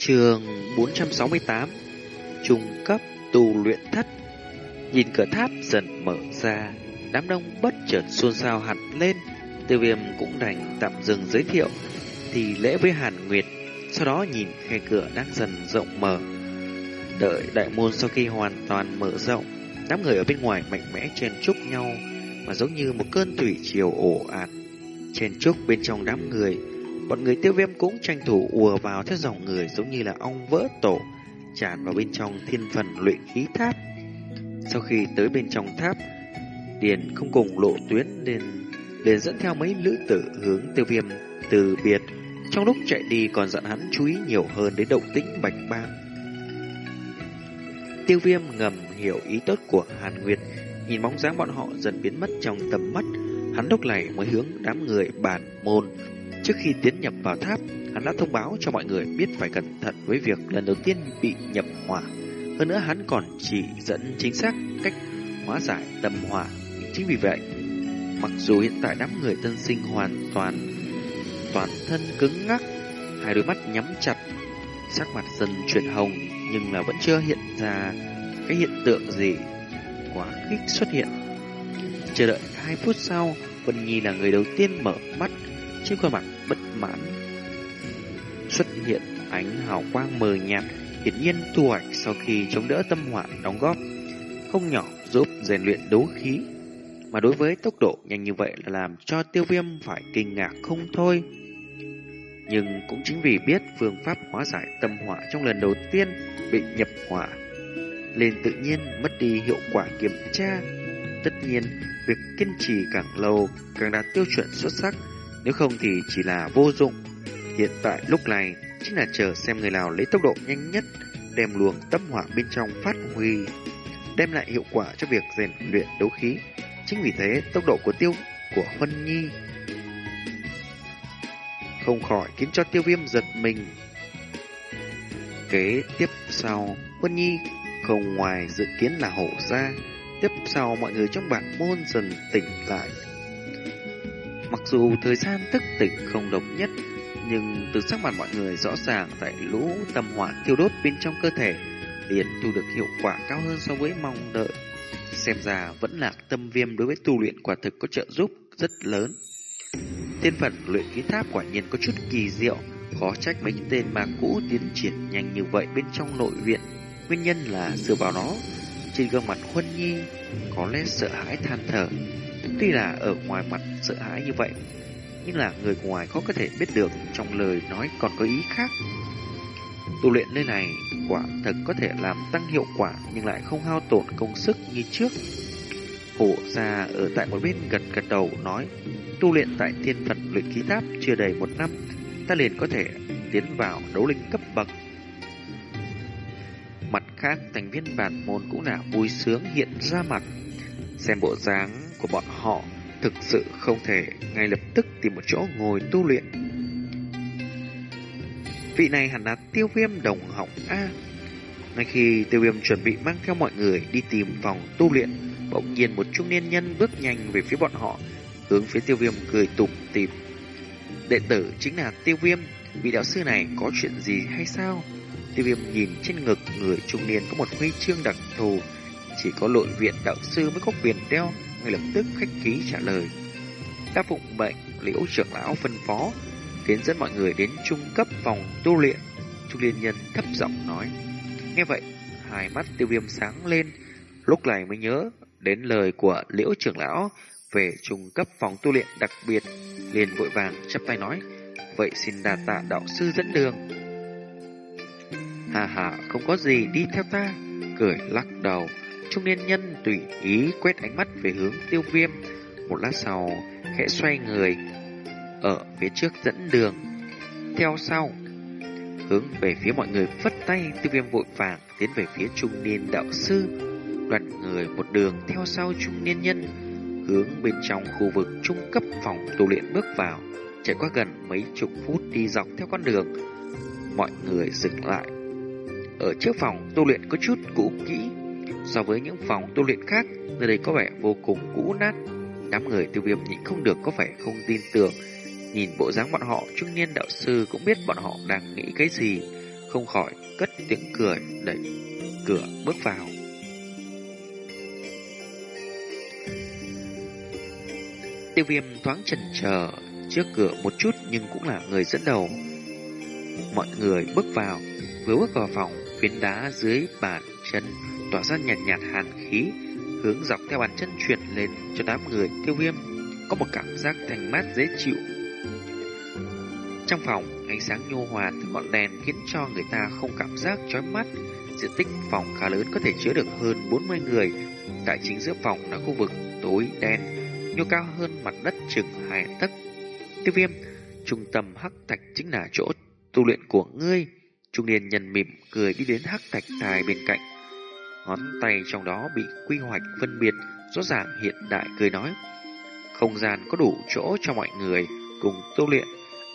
Trường 468 Trung cấp tu luyện thất. Nhìn cửa tháp dần mở ra, Đám đông bất chợt xôn xao hẳn lên. Tiêu viêm cũng đành tạm dừng giới thiệu, Thì lễ với Hàn Nguyệt, Sau đó nhìn khe cửa đang dần rộng mở. Đợi đại môn sau khi hoàn toàn mở rộng, Đám người ở bên ngoài mạnh mẽ chen chúc nhau, Mà giống như một cơn thủy triều ổ ạt. Chen chúc bên trong đám người Bọn người tiêu viêm cũng tranh thủ ùa vào theo dòng người giống như là ong vỡ tổ, tràn vào bên trong thiên phần luyện khí tháp. Sau khi tới bên trong tháp, Điền không cùng lộ tuyến nên liền dẫn theo mấy lữ tử hướng tiêu viêm từ biệt. Trong lúc chạy đi còn dặn hắn chú ý nhiều hơn đến động tĩnh bạch bang. Tiêu viêm ngầm hiểu ý tốt của Hàn Nguyệt, nhìn bóng dáng bọn họ dần biến mất trong tầm mắt. Hắn lúc này mới hướng đám người bản môn Trước khi tiến nhập vào tháp, hắn đã thông báo cho mọi người biết phải cẩn thận với việc lần đầu tiên bị nhập hỏa. Hơn nữa hắn còn chỉ dẫn chính xác cách hóa giải tâm hỏa. Chính vì vậy, mặc dù hiện tại đám người tân sinh hoàn toàn toàn thân cứng ngắc, hai đôi mắt nhắm chặt, sắc mặt dần chuyển hồng nhưng là vẫn chưa hiện ra cái hiện tượng gì quá khích xuất hiện. Chờ đợi hai phút sau, Vân Nhi là người đầu tiên mở mắt trên khuôn mặt mãn xuất hiện ánh hào quang mờ nhạt, hiển nhiên thu hoạch sau khi chống đỡ tâm hỏa đóng góp không nhỏ giúp rèn luyện đấu khí. Mà đối với tốc độ nhanh như vậy là làm cho tiêu viêm phải kinh ngạc không thôi. Nhưng cũng chính vì biết phương pháp hóa giải tâm hỏa trong lần đầu tiên bị nhập hỏa, nên tự nhiên mất đi hiệu quả kiểm tra. Tất nhiên, việc kiên trì càng lâu càng đạt tiêu chuẩn xuất sắc, nếu không thì chỉ là vô dụng. Hiện tại lúc này chính là chờ xem người nào lấy tốc độ nhanh nhất đem luồng tâm hỏa bên trong phát huy, đem lại hiệu quả cho việc rèn luyện đấu khí. Chính vì thế, tốc độ của tiêu của Huân Nhi không khỏi khiến cho tiêu viêm giật mình. Kế tiếp sau, Huân Nhi không ngoài dự kiến là hổ ra. Tiếp sau mọi người trong bản môn dần tỉnh lại dù thời gian thức tỉnh không độc nhất, nhưng từ sắc mặt mọi người rõ ràng tại lũ tâm hỏa thiêu đốt bên trong cơ thể liền thu được hiệu quả cao hơn so với mong đợi. Xem ra vẫn là tâm viêm đối với tu luyện quả thực có trợ giúp rất lớn. Tiên phận luyện khí tháp quả nhiên có chút kỳ diệu, khó trách mấy tên ma cũ tiến triển nhanh như vậy bên trong nội viện. Nguyên nhân là dựa vào nó, trên gương mặt Huân Nhi có lẽ sợ hãi than thở. Tuy là ở ngoài mặt sợ hãi như vậy, nhưng là người ngoài khó có thể biết được trong lời nói còn có ý khác. Tu luyện nơi này quả thật có thể làm tăng hiệu quả nhưng lại không hao tổn công sức như trước. Hổ ra ở tại một bên gật gật đầu nói tu luyện tại thiên phật luyện khí tháp chưa đầy một năm ta liền có thể tiến vào đấu linh cấp bậc. Mặt khác thành viên bản môn cũng là vui sướng hiện ra mặt xem bộ dáng của bọn họ thực sự không thể ngay lập tức tìm một chỗ ngồi tu luyện. Vị này hẳn là tiêu viêm đồng học A. Ngay khi tiêu viêm chuẩn bị mang theo mọi người đi tìm phòng tu luyện, bỗng nhiên một trung niên nhân bước nhanh về phía bọn họ, hướng phía tiêu viêm cười tủm tìm. Đệ tử chính là tiêu viêm, vị đạo sư này có chuyện gì hay sao? Tiêu viêm nhìn trên ngực người trung niên có một huy chương đặc thù, chỉ có nội viện đạo sư mới có quyền đeo, ngay lập tức khách khí trả lời. Đáp phụng bệnh, liễu trưởng lão phân phó, tiến dẫn mọi người đến trung cấp phòng tu luyện. Trung liên nhân thấp giọng nói. Nghe vậy, hai mắt tiêu viêm sáng lên, lúc này mới nhớ đến lời của liễu trưởng lão về trung cấp phòng tu luyện đặc biệt, liền vội vàng chắp tay nói, vậy xin đà tạ đạo sư dẫn đường. Hà hà, không có gì, đi theo ta, cười lắc đầu. Trung niên nhân tùy ý quét ánh mắt về hướng tiêu viêm. Một lát sau, khẽ xoay người ở phía trước dẫn đường. Theo sau, hướng về phía mọi người phất tay, tiêu viêm vội vàng tiến về phía trung niên đạo sư. Đoàn người một đường theo sau trung niên nhân, hướng bên trong khu vực trung cấp phòng tu luyện bước vào. Trải qua gần mấy chục phút đi dọc theo con đường, mọi người dừng lại. Ở trước phòng tu luyện có chút cũ kỹ, So với những phòng tu luyện khác, nơi đây có vẻ vô cùng cũ nát. Đám người tiêu viêm nhịn không được có vẻ không tin tưởng. Nhìn bộ dáng bọn họ, trung niên đạo sư cũng biết bọn họ đang nghĩ cái gì. không khỏi cất tiếng cười đẩy cửa bước vào. Tiêu viêm thoáng chần chờ trước cửa một chút nhưng cũng là người dẫn đầu. Mọi người bước vào, vừa bước vào phòng, phiến đá dưới bàn chân tỏa ra nhàn nhạt, nhạt hàn khí, hướng dọc theo bàn chân chuyển lên cho đám người tiêu viêm có một cảm giác thanh mát dễ chịu. Trong phòng, ánh sáng nhu hòa từ ngọn đèn khiến cho người ta không cảm giác chói mắt. Diện tích phòng khá lớn có thể chứa được hơn 40 người. Tại chính giữa phòng là khu vực tối đen, nhô cao hơn mặt đất chừng hai tấc. Tiêu viêm, trung tâm hắc thạch chính là chỗ tu luyện của ngươi. Trung niên nhân mỉm cười đi đến hắc thạch tài bên cạnh. Ngón tay trong đó bị quy hoạch phân biệt, rõ ràng hiện đại cười nói. Không gian có đủ chỗ cho mọi người cùng tu luyện.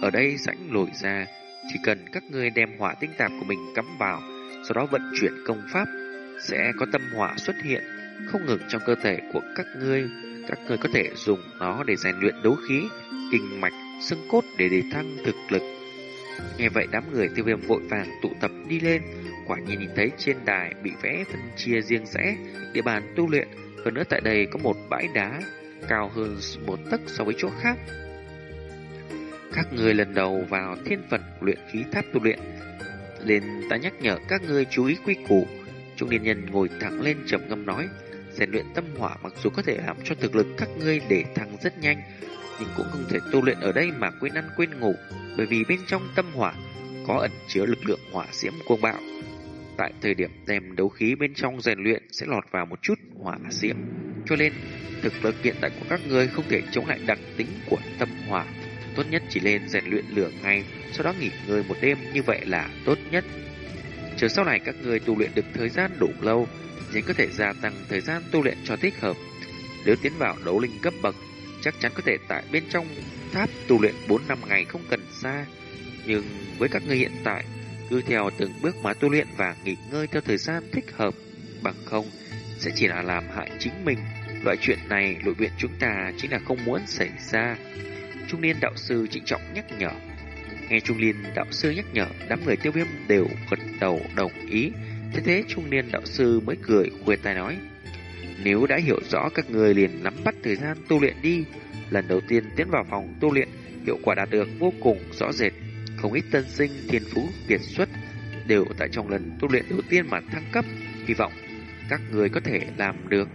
Ở đây rãnh lồi ra, chỉ cần các ngươi đem hỏa tinh tạp của mình cắm vào, sau đó vận chuyển công pháp, sẽ có tâm hỏa xuất hiện không ngừng trong cơ thể của các ngươi. Các ngươi có thể dùng nó để rèn luyện đấu khí, kinh mạch, xương cốt để đề thăng thực lực. Nghe vậy đám người tiêu viêm vội vàng tụ tập đi lên, quả nhiên nhìn thấy trên đài bị vẽ phân chia riêng rẽ, địa bàn tu luyện, hơn nữa tại đây có một bãi đá cao hơn một tấc so với chỗ khác. Các người lần đầu vào thiên phần luyện khí tháp tu luyện, nên ta nhắc nhở các ngươi chú ý quy củ. Trung niên nhân ngồi thẳng lên trầm ngâm nói, rèn luyện tâm hỏa mặc dù có thể làm cho thực lực các ngươi để thăng rất nhanh, nhưng cũng không thể tu luyện ở đây mà quên ăn quên ngủ, bởi vì bên trong tâm hỏa có ẩn chứa lực lượng hỏa diễm cuồng bạo. Tại thời điểm đem đấu khí bên trong rèn luyện sẽ lọt vào một chút hỏa diễm, cho nên thực lực hiện tại của các ngươi không thể chống lại đặc tính của tâm hỏa. Tốt nhất chỉ lên rèn luyện lửa ngay, sau đó nghỉ ngơi một đêm như vậy là tốt nhất. Chờ sau này các ngươi tu luyện được thời gian đủ lâu, thì có thể gia tăng thời gian tu luyện cho thích hợp. Nếu tiến vào đấu linh cấp bậc, chắc chắn có thể tại bên trong tháp tu luyện 4 năm ngày không cần xa. Nhưng với các ngươi hiện tại, cứ theo từng bước mà tu luyện và nghỉ ngơi theo thời gian thích hợp, bằng không sẽ chỉ là làm hại chính mình. Loại chuyện này nội viện chúng ta chính là không muốn xảy ra. Trung niên đạo sư trịnh trọng nhắc nhở. Nghe Trung Liên đạo sư nhắc nhở, đám người tiêu viêm đều gật đầu đồng ý. Thế thế Trung Liên đạo sư mới cười khuya tai nói. Nếu đã hiểu rõ các người liền nắm bắt thời gian tu luyện đi. Lần đầu tiên tiến vào phòng tu luyện, hiệu quả đạt được vô cùng rõ rệt. Không ít tân sinh thiên phú kiệt xuất đều tại trong lần tu luyện đầu tiên mà thăng cấp. Hy vọng các người có thể làm được.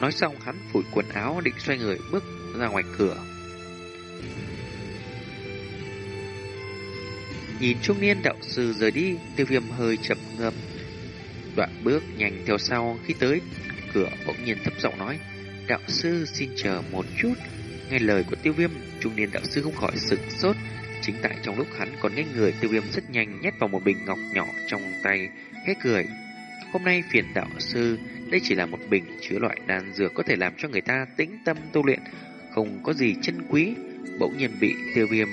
Nói xong hắn phủi quần áo định xoay người bước ra ngoài cửa. Nhìn trung niên đạo sư rời đi, tiêu viêm hơi chậm ngâm. Đoạn bước nhanh theo sau khi tới cửa bỗng nhiên thấp giọng nói Đạo sư xin chờ một chút. Nghe lời của tiêu viêm Trung niên đạo sư không khỏi sửng sốt. Chính tại trong lúc hắn còn nghe người tiêu viêm rất nhanh Nhét vào một bình ngọc nhỏ trong tay Khẽ cười. Hôm nay phiền đạo sư Đây chỉ là một bình chứa loại đan dược Có thể làm cho người ta tĩnh tâm tu luyện Không có gì chân quý. Bỗng nhiên bị tiêu viêm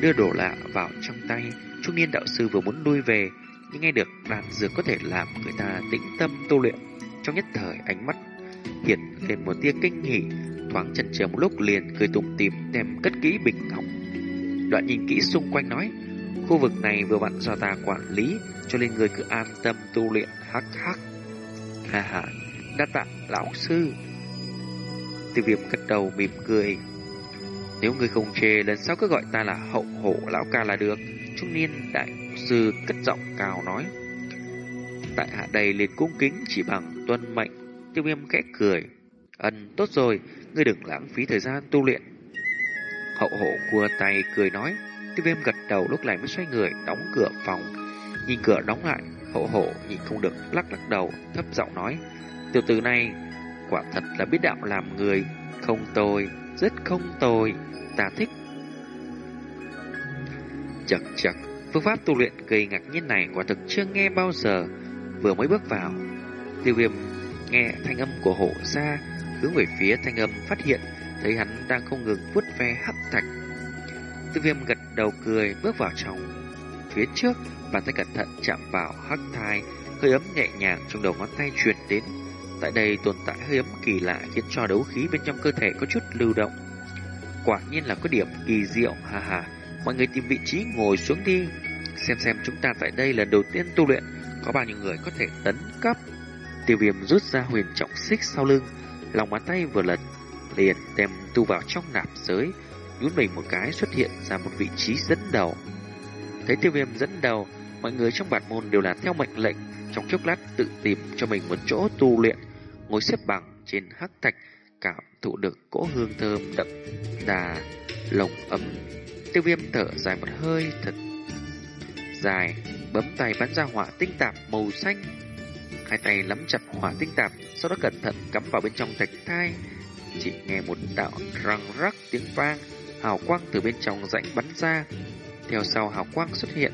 đưa đồ lạ vào trong tay. Trung niên đạo sư vừa muốn lui về, Nhưng nghe được đan dược có thể làm người ta tĩnh tâm tu luyện, Trong nhất thời ánh mắt hiện lên một tia kinh hỉ. Thoáng chần chờ một lúc liền cười tủm tìm đem cất kỹ bình ngọc. Đoạn nhìn kỹ xung quanh nói, Khu vực này vừa vặn do ta quản lý, Cho nên người cứ an tâm tu luyện hắc hắc. Ha ha, Đa tạ lão sư. Tiêu viêm gật đầu mỉm cười. Nếu người không chê, lần sau cứ gọi ta là hậu hổ lão ca là được. Trung niên đại sư cất giọng cao nói. Tại hạ đầy liền cung kính chỉ bằng tuân mệnh. Tiêu viêm khẽ cười. Ân, tốt rồi. Ngươi đừng lãng phí thời gian tu luyện. Hậu hộ cua tay cười nói. Tiêu viêm gật đầu lúc này mới xoay người Đóng cửa phòng. Nhìn cửa đóng lại, Hậu hộ nhìn không được lắc lắc đầu, Thấp giọng nói. Tiểu tử này, quả thật là biết đạo làm người. Không tồi. Rất không tồi, Ta thích. Chật chật, Phương pháp tu luyện gây ngạc nhiên này quả thực chưa nghe bao giờ. Vừa mới bước vào, Tiêu viêm nghe thanh âm của hộ ra Hướng về phía thanh âm phát hiện, Thấy hắn đang không ngừng vuốt ve hắc thạch. Tiêu viêm gật đầu cười, bước vào trong. Phía trước, Bàn tay cẩn thận chạm vào hắc thai, Hơi ấm nhẹ nhàng trong đầu ngón tay truyền đến. Tại đây tồn tại hơi ấm kỳ lạ Khiến cho đấu khí bên trong cơ thể có chút lưu động Quả nhiên là có điểm kỳ diệu Hà hà Mọi người tìm vị trí ngồi xuống đi Xem xem chúng ta tại đây lần đầu tiên tu luyện có bao nhiêu người có thể tấn cấp. Tiêu viêm rút ra huyền trọng xích sau lưng, lòng bàn tay vừa lật, liền đem tu vào trong nạp giới, nhún mình một cái xuất hiện ra một vị trí dẫn đầu. Thấy tiêu viêm dẫn đầu, mọi người trong bản môn đều là theo mệnh lệnh, trong chốc lát tự tìm cho mình một chỗ tu luyện, ngồi xếp bằng trên hắc thạch, cảm thụ được cỗ hương thơm đậm đà, lồng ấm. Tiêu viêm thở dài một hơi thật dài, bấm tay bắn ra hỏa tinh tạp màu xanh. Hai tay nắm chặt hỏa tinh tạp, sau đó cẩn thận cắm vào bên trong thạch thai. Chỉ nghe một đạo răng rắc tiếng vang, hào quang từ bên trong rãnh bắn ra. Theo sau hào quang xuất hiện,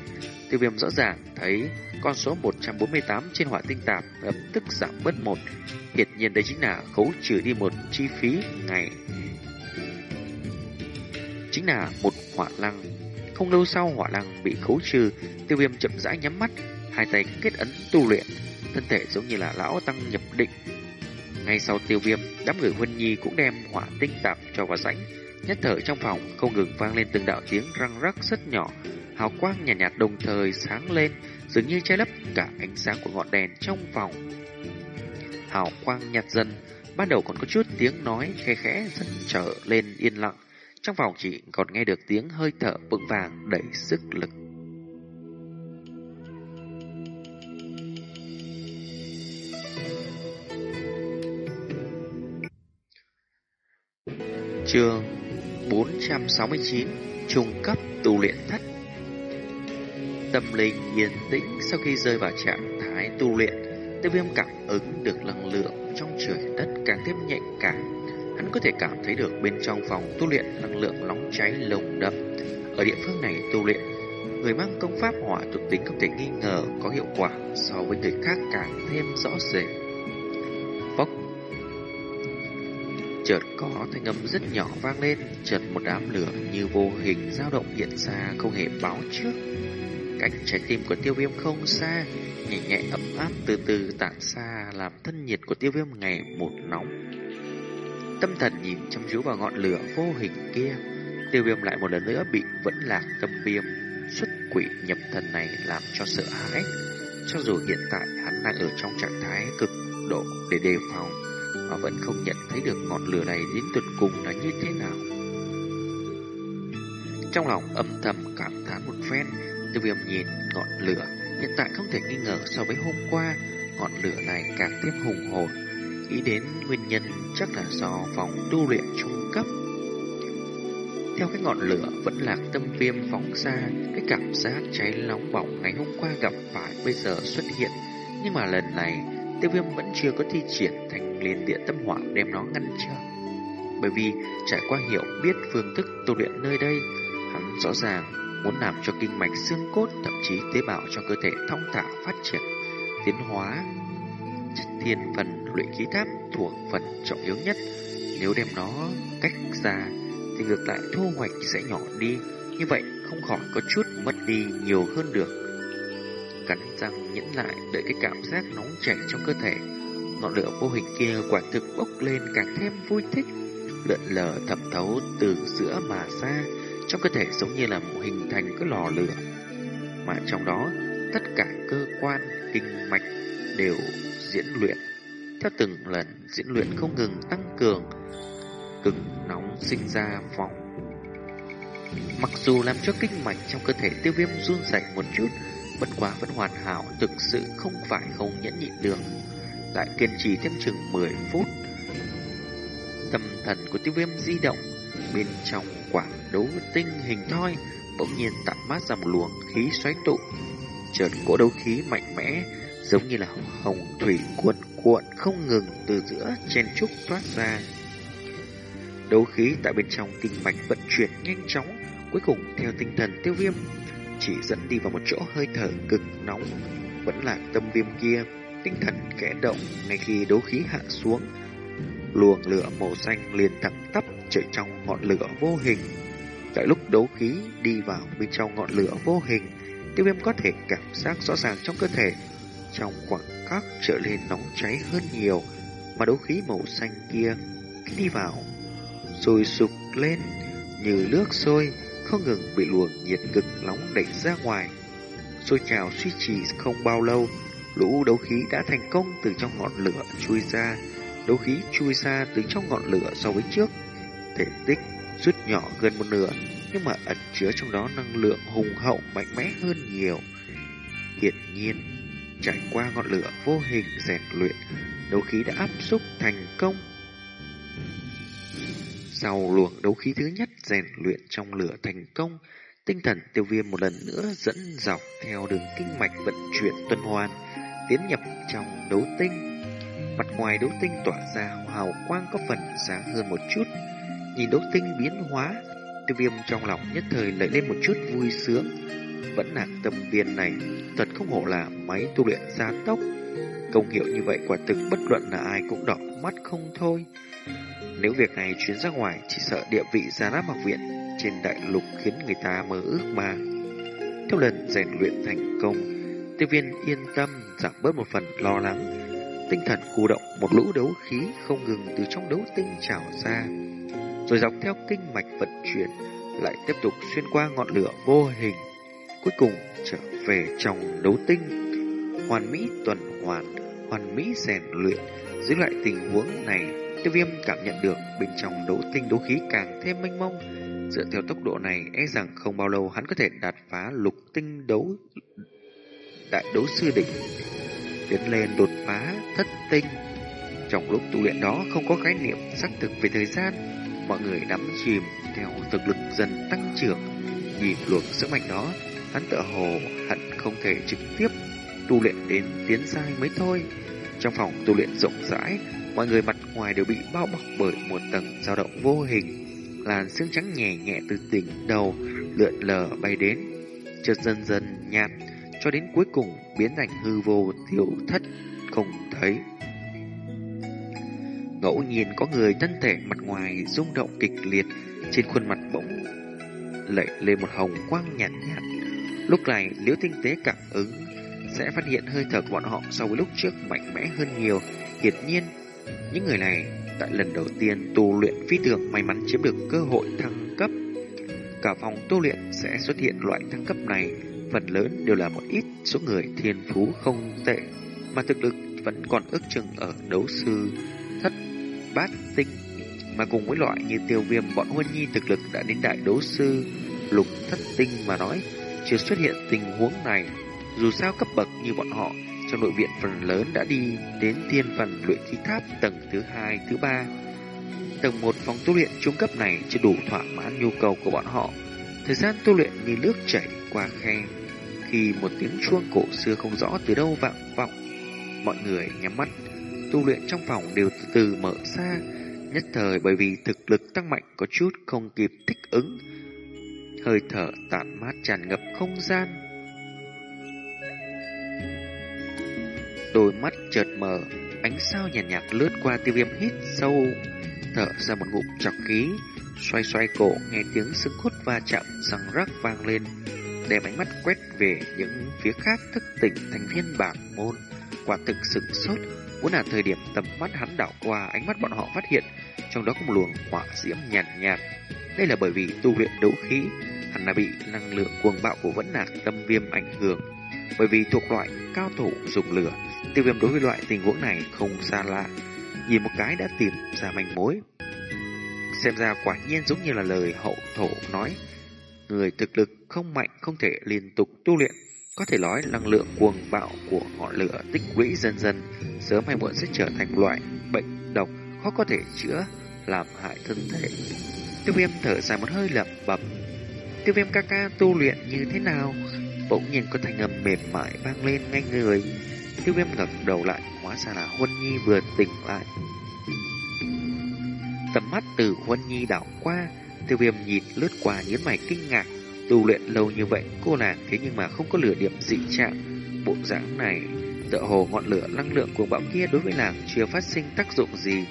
tiêu viêm rõ ràng thấy con số 148 trên hỏa tinh tạp lập tức giảm bớt một. Hiển nhiên đây chính là khấu trừ đi một chi phí ngày. Chính là một hỏa lăng. Không lâu sau hỏa lăng bị khấu trừ, tiêu viêm chậm rãi nhắm mắt, hai tay kết ấn tu luyện, thân thể giống như là lão tăng nhập định. Ngay sau tiêu viêm, đám người Huân Nhi cũng đem hỏa tinh tạp cho vào rãnh, nhất thời trong phòng không ngừng vang lên từng đạo tiếng răng rắc rất nhỏ, hào quang nhạt, nhạt đồng thời sáng lên, dường như che lấp cả ánh sáng của ngọn đèn trong phòng. Hào quang nhạt dần, ban đầu còn có chút tiếng nói khe khẽ dần trở lên yên lặng, trong phòng chỉ còn nghe được tiếng hơi thở vững vàng đầy sức lực. Chương 469 Trung cấp tu luyện thất. Tâm linh yên tĩnh sau khi rơi vào trạng thái tu luyện, Tiêu viêm cảm ứng được năng lượng trong trời đất càng thêm nhạy cảm. Hắn có thể cảm thấy được bên trong phòng tu luyện năng lượng nóng cháy lồng đậm. Ở địa phương này tu luyện, Người mang công pháp hỏa thuộc tính không thể nghi ngờ có hiệu quả so với người khác càng thêm rõ rệt. Chợt có thanh âm rất nhỏ vang lên, chợt một đám lửa như vô hình dao động hiện ra không hề báo trước. Cách trái tim của tiêu viêm không xa, nhẹ nhẹ ấm áp từ từ tản xa làm thân nhiệt của tiêu viêm ngày một nóng. Tâm thần nhìn chăm chú vào ngọn lửa vô hình kia, tiêu viêm lại một lần nữa bị vẫn lạc tâm viêm xuất quỷ nhập thần này làm cho sợ hãi. Cho dù hiện tại hắn đang ở trong trạng thái cực độ để đề phòng, mà vẫn không nhận thấy được ngọn lửa này đến tuyệt cùng là như thế nào. Trong lòng âm thầm cảm thán một phen, tiêu viêm nhìn ngọn lửa, hiện tại không thể nghi ngờ so với hôm qua, ngọn lửa này càng thêm hùng hồn. Nghĩ đến nguyên nhân chắc là do phòng tu luyện trung cấp. Theo cái ngọn lửa vẫn lạc tâm viêm phóng ra, cái cảm giác cháy nóng bỏng ngày hôm qua gặp phải bây giờ xuất hiện. Nhưng mà lần này, tiêu viêm vẫn chưa có thi triển thành liên địa tâm hỏa đem nó ngăn trở. Bởi vì trải qua hiểu biết phương thức tu luyện nơi đây, hắn rõ ràng muốn làm cho kinh mạch xương cốt thậm chí tế bào trong cơ thể thông thả phát triển, tiến hóa. Thiên phần luyện khí tháp thuộc phần trọng yếu nhất, nếu đem nó cách ra thì ngược lại thu hoạch sẽ nhỏ đi, như vậy không khỏi có chút mất đi nhiều hơn được. Cắn răng nhẫn lại đợi cái cảm giác nóng chảy trong cơ thể Ngọn lửa vô hình kia quả thực bốc lên càng thêm vui thích, lượn lờ thẩm thấu từ giữa mà ra, trong cơ thể giống như là một hình thành cái lò lửa. Mà trong đó, tất cả cơ quan, kinh mạch đều diễn luyện. Theo từng lần diễn luyện không ngừng tăng cường, cực nóng sinh ra vòng. Mặc dù làm cho kinh mạch trong cơ thể tiêu viêm run rẩy một chút, bất quá vẫn hoàn hảo, thực sự không phải không nhẫn nhịn được lại kiên trì thêm chừng 10 phút. Tâm thần của tiêu viêm di động, bên trong quả đấu tinh hình thoi, bỗng nhiên tạm mát ra một luồng khí xoáy tụ. Chợt cỗ đấu khí mạnh mẽ, giống như là hồng thủy cuộn cuộn không ngừng từ giữa chen trúc thoát ra. Đấu khí tại bên trong tinh mạch vận chuyển nhanh chóng, cuối cùng theo tinh thần tiêu viêm, chỉ dẫn đi vào một chỗ hơi thở cực nóng, vẫn là tâm viêm kia tinh thần kẽ động ngay khi đấu khí hạ xuống. Luồng lửa màu xanh liền thẳng tắp chạy trong ngọn lửa vô hình. Tại lúc đấu khí đi vào bên trong ngọn lửa vô hình, tiêu viêm có thể cảm giác rõ ràng trong cơ thể. Trong khoảng khắc trở lên nóng cháy hơn nhiều, mà đấu khí màu xanh kia khi đi vào, sôi sục lên như nước sôi, không ngừng bị luồng nhiệt cực nóng đẩy ra ngoài. sôi trào suy trì không bao lâu, lũ đấu khí đã thành công từ trong ngọn lửa chui ra. Đấu khí chui ra từ trong ngọn lửa so với trước. Thể tích rút nhỏ gần một nửa, nhưng mà ẩn chứa trong đó năng lượng hùng hậu mạnh mẽ hơn nhiều. Hiển nhiên, trải qua ngọn lửa vô hình rèn luyện, đấu khí đã áp xúc thành công. Sau luồng đấu khí thứ nhất rèn luyện trong lửa thành công, tinh thần tiêu viêm một lần nữa dẫn dọc theo đường kinh mạch vận chuyển tuần hoàn, tiến nhập trong đấu tinh. Mặt ngoài đấu tinh tỏa ra hào quang có phần sáng hơn một chút. Nhìn đấu tinh biến hóa, tiêu viêm trong lòng nhất thời lại lên một chút vui sướng. Vẫn là tâm viên này, thật không hổ là máy tu luyện gia tốc. Công hiệu như vậy quả thực bất luận là ai cũng đỏ mắt không thôi. Nếu việc này chuyến ra ngoài, chỉ sợ địa vị gia ráp học viện trên đại lục khiến người ta mơ ước mà. Theo lần rèn luyện thành công, tiêu viên yên tâm giảm bớt một phần lo lắng. Tinh thần khu động một lũ đấu khí không ngừng từ trong đấu tinh trào ra, rồi dọc theo kinh mạch vận chuyển, lại tiếp tục xuyên qua ngọn lửa vô hình, cuối cùng trở về trong đấu tinh. Hoàn mỹ tuần hoàn, hoàn mỹ rèn luyện, giữ lại tình huống này Tiêu viêm cảm nhận được bên trong đấu tinh đấu khí càng thêm mênh mông. Dựa theo tốc độ này, e rằng không bao lâu hắn có thể đạt phá lục tinh đấu đại đấu sư đỉnh. Tiến lên đột phá thất tinh. Trong lúc tu luyện đó không có khái niệm xác thực về thời gian, mọi người đắm chìm theo thực lực dần tăng trưởng. Nhìn luồng sức mạnh đó, hắn tựa hồ hận không thể trực tiếp tu luyện đến tiến giai mới thôi. Trong phòng tu luyện rộng rãi, mọi người mặt ngoài đều bị bao bọc bởi một tầng dao động vô hình. Làn sương trắng nhẹ nhẹ từ đỉnh đầu lượn lờ bay đến, chợt dần dần nhạt, cho đến cuối cùng biến thành hư vô tiêu thất không thấy. Ngẫu nhiên có người thân thể mặt ngoài rung động kịch liệt, trên khuôn mặt bỗng lệ lên một hồng quang nhạt nhạt. Lúc này, nếu tinh tế cảm ứng sẽ phát hiện hơi thở của bọn họ so với lúc trước mạnh mẽ hơn nhiều. Hiển nhiên, những người này tại lần đầu tiên tu luyện phi thường may mắn chiếm được cơ hội thăng cấp. Cả phòng tu luyện sẽ xuất hiện loại thăng cấp này, phần lớn đều là một ít số người thiên phú không tệ, mà thực lực vẫn còn ước chừng ở đấu sư thất bát tinh. Mà cùng với loại như tiêu viêm bọn huân nhi thực lực đã đến đại đấu sư lục thất tinh mà nói, chưa xuất hiện tình huống này. Dù sao cấp bậc như bọn họ trong nội viện phần lớn đã đi đến thiên phần luyện khí tháp tầng thứ hai, thứ ba. Tầng một phòng tu luyện trung cấp này chưa đủ thỏa mãn nhu cầu của bọn họ. Thời gian tu luyện như nước chảy qua khe. Khi một tiếng chuông cổ xưa không rõ từ đâu vang vọng, mọi người nhắm mắt, tu luyện trong phòng đều từ từ mở ra, nhất thời bởi vì thực lực tăng mạnh có chút không kịp thích ứng. Hơi thở tản mát tràn ngập không gian, Đôi mắt chợt mở, ánh sao nhàn nhạt, nhạt lướt qua tiêu viêm hít sâu, thở ra một ngụm chọc khí, xoay xoay cổ nghe tiếng xương cốt va chạm răng rắc vang lên, đem ánh mắt quét về những phía khác thức tỉnh thành viên bảng môn, quả thực sửng sốt. Vốn là thời điểm tầm mắt hắn đảo qua ánh mắt bọn họ phát hiện trong đó có một luồng hỏa diễm nhàn nhạt, nhạt. Đây là bởi vì tu luyện đấu khí, hắn đã bị năng lượng cuồng bạo của vẫn nạc tâm viêm ảnh hưởng. Bởi vì thuộc loại cao thủ dùng lửa, Tiêu viêm đối với loại tình huống này không xa lạ, nhìn một cái đã tìm ra manh mối. Xem ra quả nhiên giống như là lời hậu thổ nói, người thực lực không mạnh không thể liên tục tu luyện, có thể nói năng lượng cuồng bạo của ngọn lửa tích lũy dần dần, sớm hay muộn sẽ trở thành loại bệnh độc khó có thể chữa, làm hại thân thể. Tiêu viêm thở dài một hơi lẩm bẩm. Tiêu viêm ca ca tu luyện như thế nào? Bỗng nhiên có thanh âm mềm mại vang lên ngay người. Tiêu viêm ngẩng đầu lại, hóa ra là Huân Nhi vừa tỉnh lại. Tầm mắt từ Huân Nhi đảo qua, tiêu viêm nhìn lướt qua nhíu mày kinh ngạc. Tu luyện lâu như vậy, cô nàng thế nhưng mà không có lửa điểm dị trạng. Bộ dáng này, tựa hồ ngọn lửa năng lượng của bão kia đối với nàng chưa phát sinh tác dụng gì.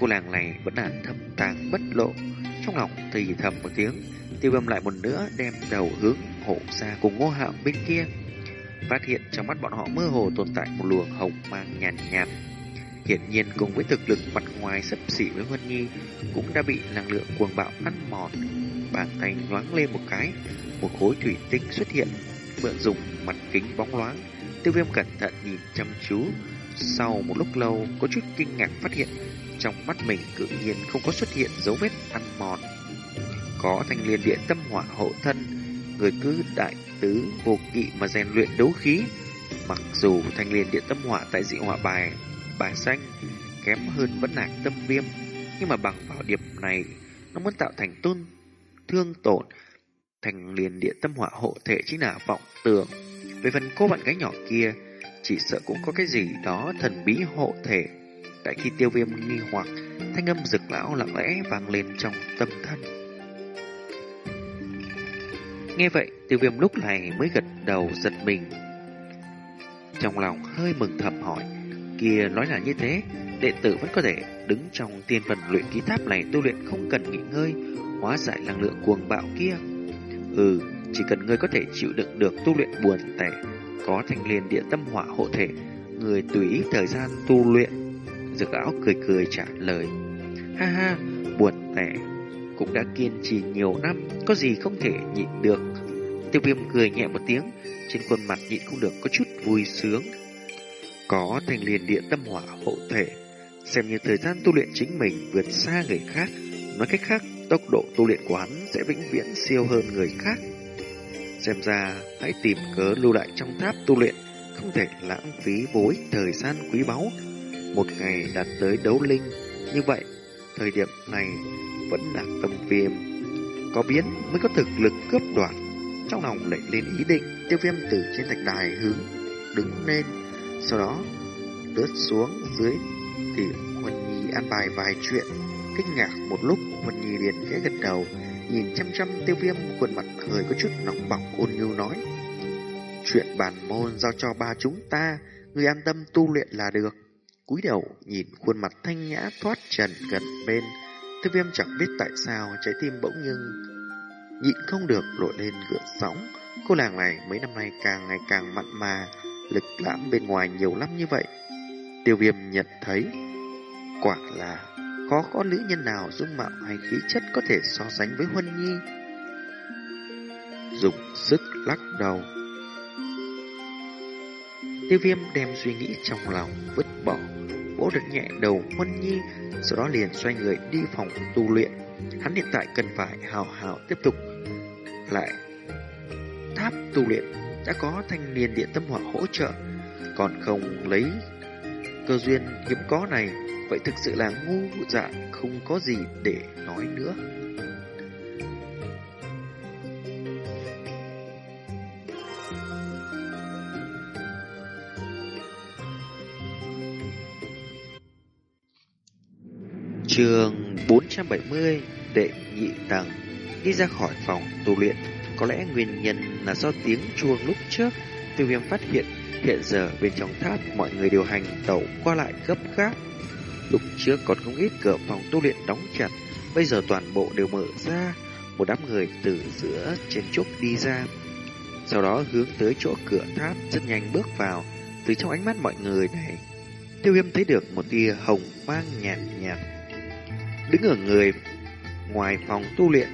Cô nàng này vẫn là thầm tàng bất lộ. Trong lòng thì thầm một tiếng, tiêu viêm lại một nữa đem đầu hướng hộ ra cùng ngô hạo bên kia phát hiện trong mắt bọn họ mơ hồ tồn tại một luồng hồng mang nhàn nhạt, nhạt. Hiển nhiên cùng với thực lực mặt ngoài sấp xỉ với Huân Nhi cũng đã bị năng lượng cuồng bạo ăn mòn. Bàn tay nhoáng lên một cái, một khối thủy tinh xuất hiện, mượn dùng mặt kính bóng loáng. Tiêu viêm cẩn thận nhìn chăm chú. Sau một lúc lâu, có chút kinh ngạc phát hiện trong mắt mình tự nhiên không có xuất hiện dấu vết ăn mòn. Có thanh liên địa tâm hỏa hộ thân, người cứ đại tứ vô kỵ mà rèn luyện đấu khí. Mặc dù thanh liên địa tâm hỏa tại dị hỏa bài, bài xanh kém hơn vẫn nạc tâm viêm, nhưng mà bằng vào điểm này, nó muốn tạo thành tôn thương tổn. Thành liền địa tâm hỏa hộ thể chính là vọng tưởng. Về phần cô bạn gái nhỏ kia, chỉ sợ cũng có cái gì đó thần bí hộ thể. Tại khi tiêu viêm nghi hoặc, thanh âm rực lão lặng lẽ vang lên trong tâm thân. Nghe vậy, tiêu viêm lúc này mới gật đầu giật mình. Trong lòng hơi mừng thầm hỏi, kia nói là như thế, đệ tử vẫn có thể đứng trong tiên phần luyện ký tháp này tu luyện không cần nghỉ ngơi, hóa giải năng lượng cuồng bạo kia. Ừ, chỉ cần ngươi có thể chịu đựng được tu luyện buồn tẻ, có thành liền địa tâm hỏa hộ thể, người tùy ý thời gian tu luyện. Dược lão cười cười trả lời. Ha ha, buồn tẻ, cũng đã kiên trì nhiều năm, có gì không thể nhịn được. Tiêu viêm cười nhẹ một tiếng, trên khuôn mặt nhịn không được có chút vui sướng. Có thành liền địa tâm hỏa hộ thể, xem như thời gian tu luyện chính mình vượt xa người khác. Nói cách khác, tốc độ tu luyện của hắn sẽ vĩnh viễn siêu hơn người khác. Xem ra, hãy tìm cớ lưu lại trong tháp tu luyện, không thể lãng phí bối thời gian quý báu. Một ngày đạt tới đấu linh, như vậy, thời điểm này vẫn là tâm viêm. Có biến mới có thực lực cướp đoạt. Trong lòng lại lên ý định, tiêu viêm từ trên thạch đài hướng đứng lên, sau đó lướt xuống dưới thì Huân Nhi an bài vài chuyện Kinh ngạc một lúc, Huân Nhi liền khẽ gật đầu, nhìn chăm chăm tiêu viêm, khuôn mặt hơi có chút nóng bỏng ôn nhu nói. Chuyện bản môn giao cho ba chúng ta, người an tâm tu luyện là được. cúi đầu nhìn khuôn mặt thanh nhã thoát trần gần bên, tiêu viêm chẳng biết tại sao trái tim bỗng nhưng nhịn không được nổi lên gợn sóng. Cô làng này mấy năm nay càng ngày càng mặn mà, lực lãm bên ngoài nhiều lắm như vậy. Tiêu viêm nhận thấy, quả là khó có nữ nhân nào dung mạo hay khí chất có thể so sánh với Huân Nhi. Dùng sức lắc đầu. Tiêu viêm đem suy nghĩ trong lòng vứt bỏ, vỗ được nhẹ đầu Huân Nhi, sau đó liền xoay người đi phòng tu luyện. Hắn hiện tại cần phải hào hào tiếp tục lại tháp tu luyện đã có thanh niên điện tâm hỏa hỗ trợ, còn không lấy cơ duyên hiếm có này Vậy thực sự là ngu dại Không có gì để nói nữa 470 Đệ nhị tầng Đi ra khỏi phòng tu luyện Có lẽ nguyên nhân là do tiếng chuông lúc trước Tiêu viêm phát hiện Hiện giờ bên trong tháp mọi người điều hành tẩu qua lại gấp gáp Lúc trước còn không ít cửa phòng tu luyện đóng chặt, bây giờ toàn bộ đều mở ra. Một đám người từ giữa trên trúc đi ra, sau đó hướng tới chỗ cửa tháp rất nhanh bước vào. Từ trong ánh mắt mọi người này, tiêu viêm thấy được một tia hồng mang nhạt nhạt. Đứng ở người ngoài phòng tu luyện,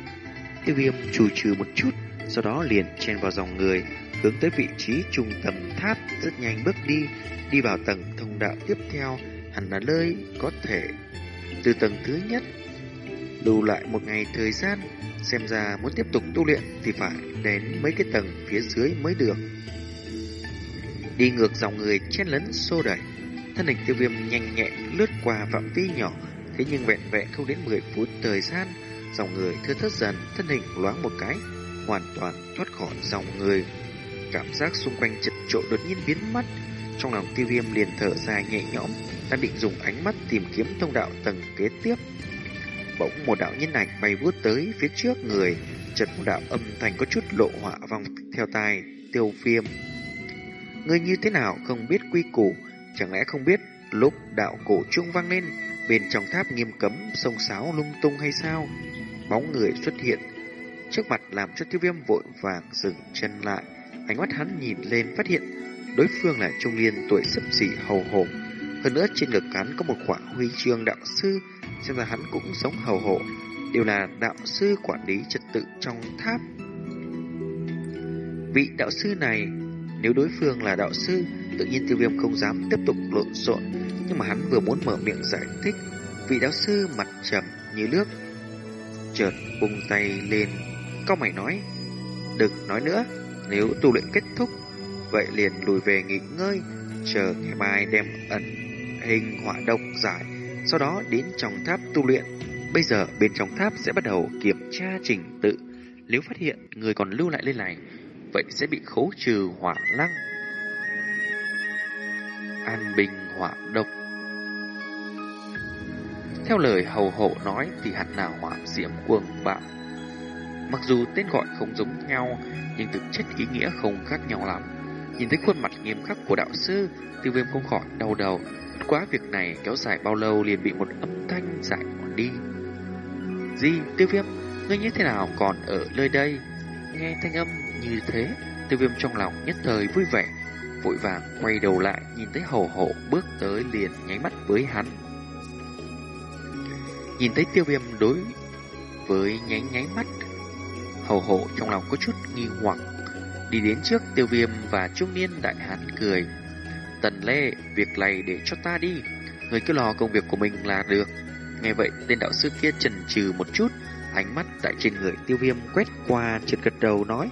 tiêu viêm trù trừ một chút, sau đó liền chen vào dòng người, hướng tới vị trí trung tâm tháp rất nhanh bước đi, đi vào tầng thông đạo tiếp theo. Hẳn là nơi có thể từ tầng thứ nhất lưu lại một ngày thời gian. Xem ra muốn tiếp tục tu luyện thì phải đến mấy cái tầng phía dưới mới được. Đi ngược dòng người chen lấn xô đẩy. Thân hình tiêu viêm nhanh nhẹn lướt qua phạm vi nhỏ thế nhưng vẹn vẹn không đến 10 phút thời gian dòng người thưa thớt dần thân hình loáng một cái hoàn toàn thoát khỏi dòng người cảm giác xung quanh chật trội đột nhiên biến mất trong lòng tiêu viêm liền thở dài nhẹ nhõm đang định dùng ánh mắt tìm kiếm thông đạo tầng kế tiếp. Bỗng một đạo nhân ảnh bay vút tới phía trước người, chợt một đạo âm thanh có chút lộ họa vòng theo tai tiêu viêm. Người như thế nào không biết quy củ, chẳng lẽ không biết lúc đạo cổ trung vang lên, bên trong tháp nghiêm cấm sông sáo lung tung hay sao? Bóng người xuất hiện, trước mặt làm cho tiêu viêm vội vàng dừng chân lại. Ánh mắt hắn nhìn lên phát hiện đối phương là trung niên tuổi sấp xỉ hầu hổ hơn nữa trên ngực hắn có một quả huy chương đạo sư, xem ra hắn cũng giống hầu hộ, đều là đạo sư quản lý trật tự trong tháp. Vị đạo sư này, nếu đối phương là đạo sư, tự nhiên tiêu viêm không dám tiếp tục lộn xộn. Nhưng mà hắn vừa muốn mở miệng giải thích, vị giáo sư mặt trầm như nước, chợt bung tay lên, cao mày nói, đừng nói nữa, nếu tu luyện kết thúc, vậy liền lùi về nghỉ ngơi, chờ ngày mai đem ẩn hình hỏa độc giải, sau đó đến trong tháp tu luyện. Bây giờ bên trong tháp sẽ bắt đầu kiểm tra trình tự. Nếu phát hiện người còn lưu lại lên này, vậy sẽ bị khấu trừ hỏa lăng. An bình hỏa độc Theo lời hầu hộ nói thì hẳn là hỏa diễm cuồng bạo. Mặc dù tên gọi không giống nhau, nhưng thực chất ý nghĩa không khác nhau lắm. Nhìn thấy khuôn mặt nghiêm khắc của đạo sư, tiêu viêm không khỏi đau đầu. Quá việc này kéo dài bao lâu liền bị một âm thanh giải còn đi. di tiêu viêm, ngươi như thế nào còn ở nơi đây? Nghe thanh âm như thế, tiêu viêm trong lòng nhất thời vui vẻ, vội vàng quay đầu lại nhìn thấy hầu hộ bước tới liền nháy mắt với hắn. Nhìn thấy tiêu viêm đối với nháy nháy mắt, hầu hộ trong lòng có chút nghi hoặc Đi đến trước tiêu viêm và trung niên đại hán cười. Tần Lê, việc này để cho ta đi. Người cứ lo công việc của mình là được. Nghe vậy, tên đạo sư kia chần chừ một chút, ánh mắt tại trên người tiêu viêm quét qua trên gật đầu nói.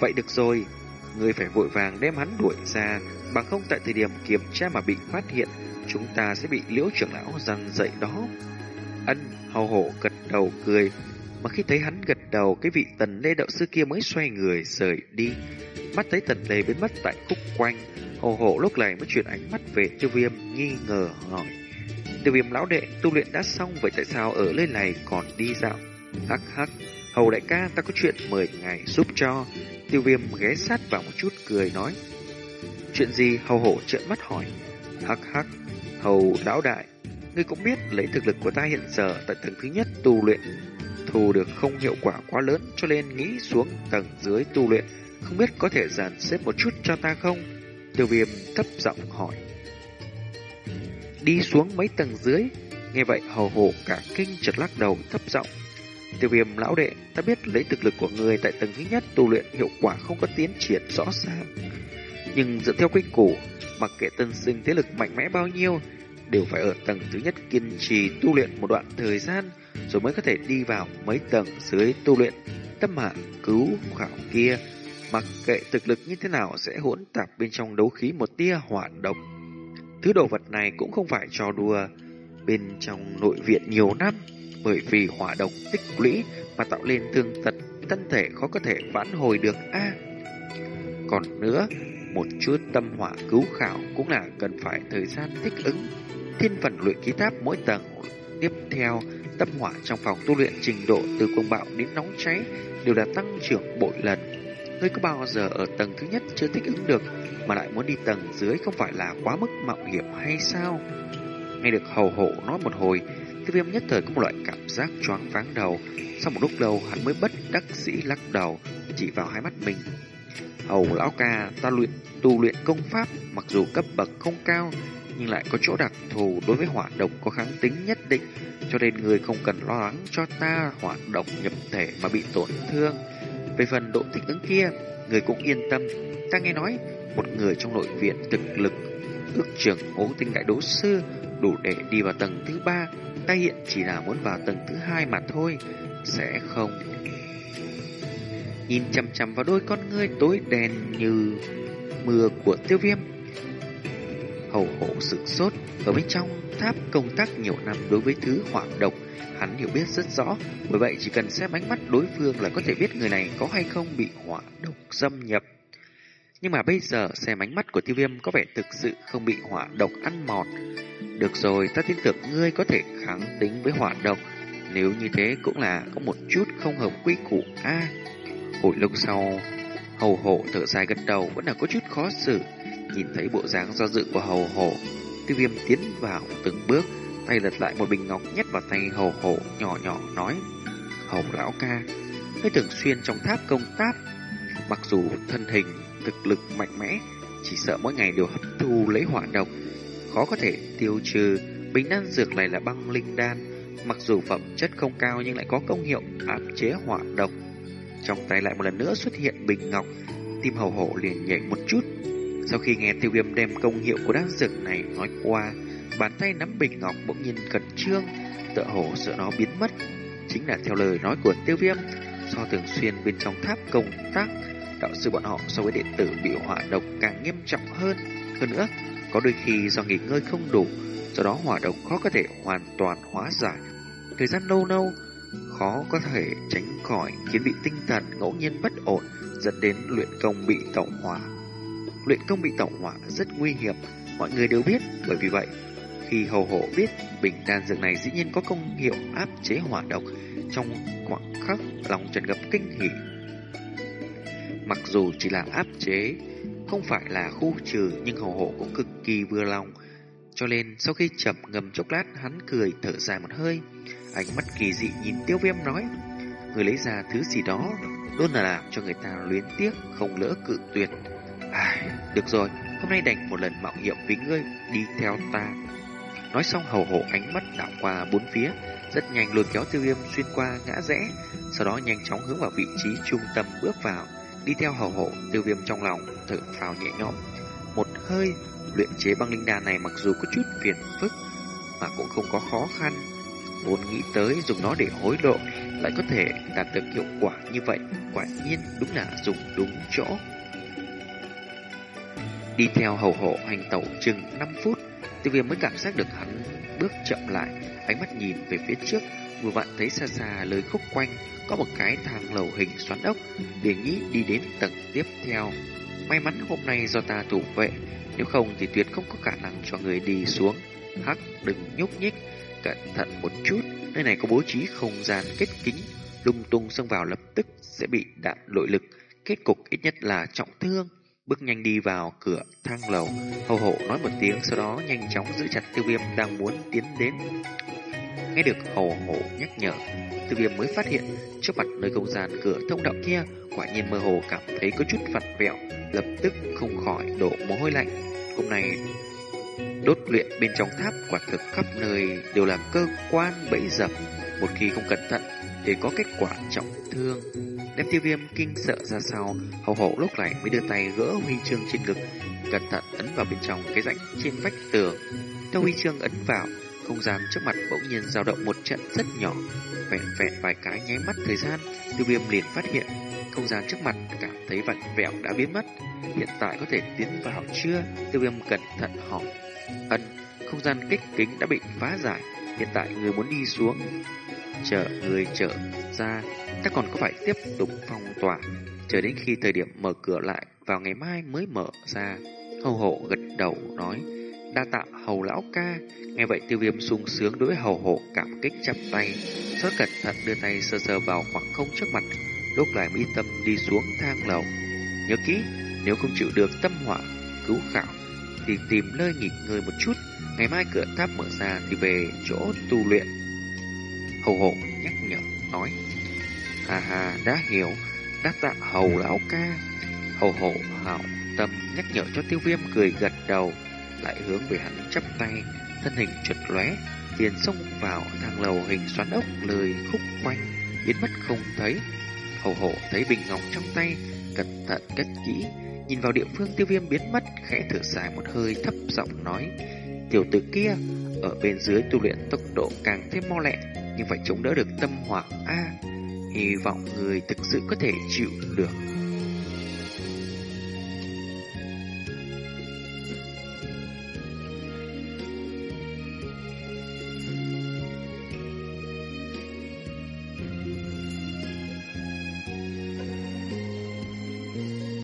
Vậy được rồi, người phải vội vàng đem hắn đuổi ra, bằng không tại thời điểm kiểm tra mà bị phát hiện, chúng ta sẽ bị liễu trưởng lão răng dậy đó. Ân, hầu hổ gật đầu cười, mà khi thấy hắn gật đầu, cái vị tần lê đạo sư kia mới xoay người rời đi. Mắt thấy tần lê biến mất tại khúc quanh, hầu hộ lúc này mới chuyển ánh mắt về tiêu viêm, nghi ngờ hỏi. Tiêu viêm lão đệ, tu luyện đã xong, vậy tại sao ở nơi này còn đi dạo? Hắc hắc, hầu đại ca ta có chuyện mời ngài giúp cho. Tiêu viêm ghé sát vào một chút cười nói. Chuyện gì hầu hổ trợn mắt hỏi. Hắc hắc, hầu lão đại, ngươi cũng biết lấy thực lực của ta hiện giờ tại tầng thứ nhất tu luyện thù được không hiệu quả quá lớn cho nên nghĩ xuống tầng dưới tu luyện, không biết có thể dàn xếp một chút cho ta không? Tiêu viêm thấp giọng hỏi. Đi xuống mấy tầng dưới, nghe vậy hầu hổ cả kinh chợt lắc đầu thấp giọng. Tiêu viêm lão đệ, ta biết lấy thực lực của người tại tầng thứ nhất tu luyện hiệu quả không có tiến triển rõ ràng. Nhưng dựa theo quy củ, mặc kệ tân sinh thế lực mạnh mẽ bao nhiêu, đều phải ở tầng thứ nhất kiên trì tu luyện một đoạn thời gian, rồi mới có thể đi vào mấy tầng dưới tu luyện. Tâm hạ cứu khảo kia, mặc kệ thực lực như thế nào sẽ hỗn tạp bên trong đấu khí một tia hỏa độc. Thứ đồ vật này cũng không phải trò đùa bên trong nội viện nhiều năm, bởi vì hỏa độc tích lũy mà tạo lên thương tật, thân thể khó có thể vãn hồi được a. còn nữa, một chút tâm hỏa cứu khảo cũng là cần phải thời gian thích ứng. Thiên phần luyện khí tháp mỗi tầng tiếp theo Tâm hỏa trong phòng tu luyện trình độ từ cuồng bạo đến nóng cháy đều đã tăng trưởng bội lần. Ngươi có bao giờ ở tầng thứ nhất chưa thích ứng được mà lại muốn đi tầng dưới không phải là quá mức mạo hiểm hay sao? Nghe được hầu hộ nói một hồi, tiêu viêm nhất thời có một loại cảm giác choáng váng đầu. Sau một lúc lâu hắn mới bất đắc dĩ lắc đầu, chỉ vào hai mắt mình. Hầu lão ca, ta luyện tu luyện công pháp, mặc dù cấp bậc không cao, nhưng lại có chỗ đặc thù đối với hỏa độc có kháng tính nhất định, cho nên người không cần lo lắng cho ta hỏa độc nhập thể mà bị tổn thương. Về phần độ thích ứng kia, người cũng yên tâm. Ta nghe nói, một người trong nội viện thực lực ước trưởng ngũ tinh đại đấu sư đủ để đi vào tầng thứ ba. Ta hiện chỉ là muốn vào tầng thứ hai mà thôi, sẽ không. Nhìn chằm chằm vào đôi con ngươi tối đen như mưa của tiêu viêm, hầu hổ sực sốt. Ở bên trong tháp công tác nhiều năm đối với thứ hỏa độc hắn hiểu biết rất rõ. Bởi vậy chỉ cần xem ánh mắt đối phương là có thể biết người này có hay không bị hỏa độc xâm nhập. Nhưng mà bây giờ xem ánh mắt của tiêu viêm có vẻ thực sự không bị hỏa độc ăn mòn được rồi ta tin tưởng ngươi có thể kháng tính với hỏa độc. Nếu như thế cũng là có một chút không hợp quy củ a. À, hồi lúc sau hầu hộ thở dài gật đầu vẫn là có chút khó xử. Nhìn thấy bộ dáng do dự của hầu hổ, tiêu viêm tiến vào từng bước, tay lật lại một bình ngọc nhét vào tay hầu hổ nhỏ nhỏ nói. Hầu lão ca, ngươi thường xuyên trong tháp công tác, mặc dù thân hình, thực lực mạnh mẽ, chỉ sợ mỗi ngày đều hấp thu lấy hỏa độc, khó có thể tiêu trừ. Bình đan dược này là băng linh đan, mặc dù phẩm chất không cao nhưng lại có công hiệu áp chế hỏa độc. Trong tay lại một lần nữa xuất hiện bình ngọc, tim hầu hổ liền nhảy một chút. Sau khi nghe tiêu viêm đem công hiệu của đan dược này nói qua, bàn tay nắm bình ngọc bỗng nhiên cẩn trương, tựa hồ sợ nó biến mất. Chính là theo lời nói của tiêu viêm, do thường xuyên bên trong tháp công tác, đạo sư bọn họ so với đệ tử bị hỏa độc càng nghiêm trọng hơn. Hơn nữa, có đôi khi do nghỉ ngơi không đủ, do đó hỏa độc khó có thể hoàn toàn hóa giải. Thời gian lâu lâu, khó có thể tránh khỏi khiến bị tinh thần ngẫu nhiên bất ổn, dẫn đến luyện công bị tẩu hỏa. Luyện công bị tẩu hỏa rất nguy hiểm, mọi người đều biết, bởi vì vậy, khi hầu hộ biết bình đan dược này dĩ nhiên có công hiệu áp chế hỏa độc trong khoảng khắc lòng trần gặp kinh hỉ. Mặc dù chỉ là áp chế, không phải là khu trừ nhưng hầu hộ cũng cực kỳ vừa lòng. Cho nên sau khi chậm ngầm chốc lát hắn cười thở dài một hơi, ánh mắt kỳ dị nhìn tiêu viêm nói, người lấy ra thứ gì đó luôn là làm cho người ta luyến tiếc không lỡ cự tuyệt. Ai, được rồi, hôm nay đành một lần mạo hiểm với ngươi đi theo ta. Nói xong hầu hộ ánh mắt đảo qua bốn phía, rất nhanh lôi kéo tiêu viêm xuyên qua ngã rẽ, sau đó nhanh chóng hướng vào vị trí trung tâm bước vào, đi theo hầu hộ tiêu viêm trong lòng, thở phào nhẹ nhõm. Một hơi, luyện chế băng linh đan này mặc dù có chút phiền phức, mà cũng không có khó khăn. Vốn nghĩ tới dùng nó để hối lộ, lại có thể đạt được hiệu quả như vậy, quả nhiên đúng là dùng đúng chỗ. Đi theo hầu hộ hành tẩu chừng 5 phút, tiêu viêm mới cảm giác được hắn bước chậm lại, ánh mắt nhìn về phía trước, vừa vặn thấy xa xa lưới khúc quanh có một cái thang lầu hình xoắn ốc, liền nghĩ đi đến tầng tiếp theo. May mắn hôm nay do ta thủ vệ, nếu không thì tuyệt không có khả năng cho người đi xuống. Hắc đừng nhúc nhích, cẩn thận một chút, nơi này có bố trí không gian kết kính, lung tung xông vào lập tức sẽ bị đạn nội lực, kết cục ít nhất là trọng thương. Bước nhanh đi vào cửa thang lầu, hầu hộ nói một tiếng sau đó nhanh chóng giữ chặt tiêu viêm đang muốn tiến đến. Nghe được hầu hộ nhắc nhở, tiêu viêm mới phát hiện trước mặt nơi không gian cửa thông đạo kia quả nhiên mơ hồ cảm thấy có chút vặt vẹo, lập tức không khỏi đổ mồ hôi lạnh. Hôm nay đốt luyện bên trong tháp quả thực khắp nơi đều là cơ quan bẫy dập, một khi không cẩn thận thì có kết quả trọng thương. Đem tiêu viêm kinh sợ ra sau, hầu hộ lúc này mới đưa tay gỡ huy chương trên ngực, cẩn thận ấn vào bên trong cái rãnh trên vách tường. Theo huy chương ấn vào, không gian trước mặt bỗng nhiên dao động một trận rất nhỏ. Vẹn vẹn vài cái nháy mắt thời gian, tiêu viêm liền phát hiện không gian trước mặt cảm thấy vặn vẹo đã biến mất. Hiện tại có thể tiến vào chưa? Tiêu viêm cẩn thận hỏi. Ân, không gian kích kính đã bị phá giải. Hiện tại người muốn đi xuống. Chờ người trở ra, ta còn có phải tiếp tục phong tỏa. Chờ đến khi thời điểm mở cửa lại vào ngày mai mới mở ra. Hầu hộ gật đầu nói. Đa tạ hầu lão ca. Nghe vậy tiêu viêm sung sướng đối với hầu hộ cảm kích chắp tay. Rất cẩn thận đưa tay sờ sờ vào khoảng không trước mặt. Lúc lại mỹ tâm đi xuống thang lầu. Nhớ kỹ, nếu không chịu được tâm hỏa cứu khảo thì tìm nơi nghỉ ngơi một chút. Ngày mai cửa tháp mở ra thì về chỗ tu luyện. Hầu hộ nhắc nhở nói. Hà hà đã hiểu, đa tạ hầu lão ca. Hầu hộ hảo tâm nhắc nhở cho tiêu viêm cười gật đầu, lại hướng về hắn chắp tay, thân hình trượt lóe, liền xông vào thang lầu hình xoắn ốc lời khúc quanh, biến mất không thấy. Hầu hổ thấy bình ngọc trong tay, cẩn thận cất kỹ, nhìn vào địa phương tiêu viêm biến mất, khẽ thở dài một hơi thấp giọng nói, tiểu tử kia, ở bên dưới tu luyện tốc độ càng thêm mau lẹ, nhưng phải chống đỡ được tâm hỏa A. Hy vọng người thực sự có thể chịu được.